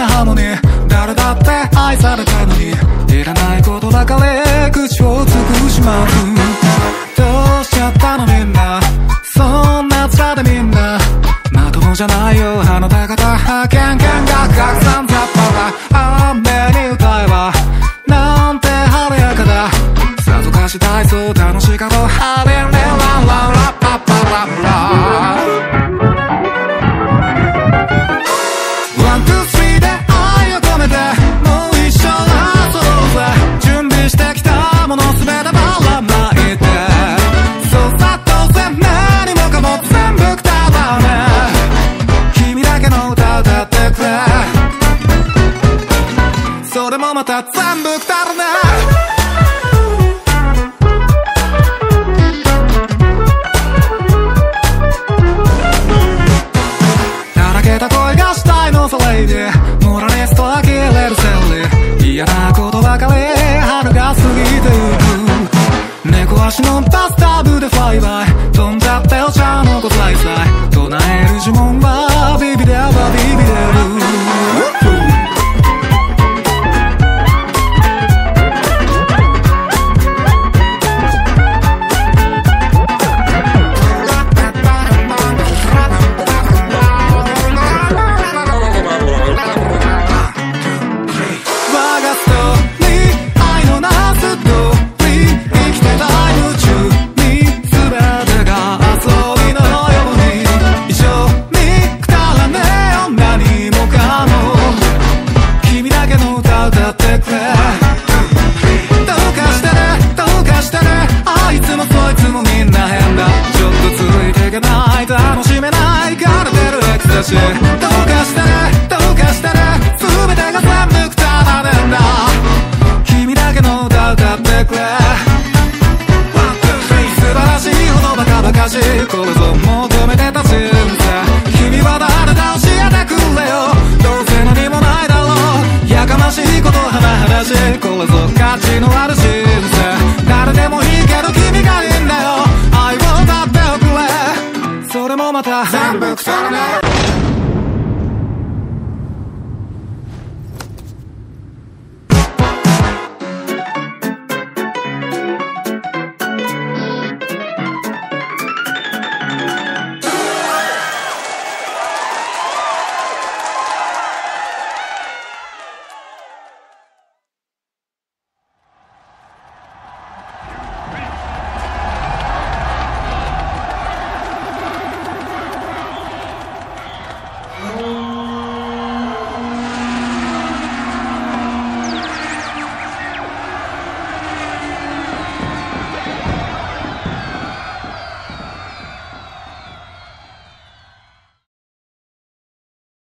なのに誰だって愛されたのにいらないことばかり口をつくしまう。どうしちゃったのみんな？そんな面でみんな？まともじゃないよ。あなた方ケンケンが拡散ザッパは雨に歌えばなんて晴れやかだ。さぞかし体操楽しかろうハレレラララパパララもまた全部くたら。ねだらけた声がしたいのさレイディモラリスト呆れるセリ嫌なことばかり春が過ぎてゆく。猫足のバスタブでファイバイ。飛んじゃってお茶の子さいさい。唱える呪文しいこれぞ求めてた人生君は誰だ教えてくれよ。どうせ何もないだろう。やかましいことはなしこれぞ価値のある人生誰でもいいけど君がいいんだよ。愛を歌っておくれ。それもまた。全部くだらね